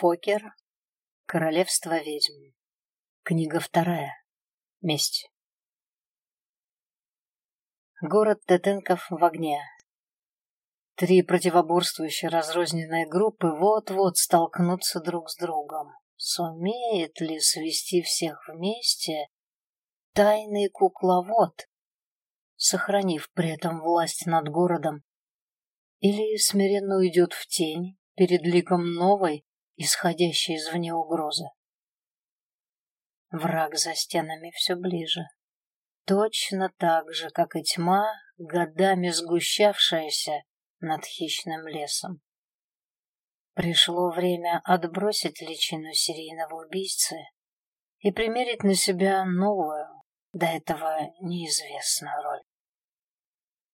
Фокер. Королевство ведьм. Книга вторая. Месть. Город Тетенков в огне. Три противоборствующие разрозненные группы вот-вот столкнутся друг с другом. Сумеет ли свести всех вместе тайный кукловод, сохранив при этом власть над городом, или смиренно уйдет в тень перед ликом новой, исходящей извне угрозы? Враг за стенами все ближе. Точно так же, как и тьма, годами сгущавшаяся над хищным лесом. Пришло время отбросить личину серийного убийцы и примерить на себя новую, до этого неизвестную роль.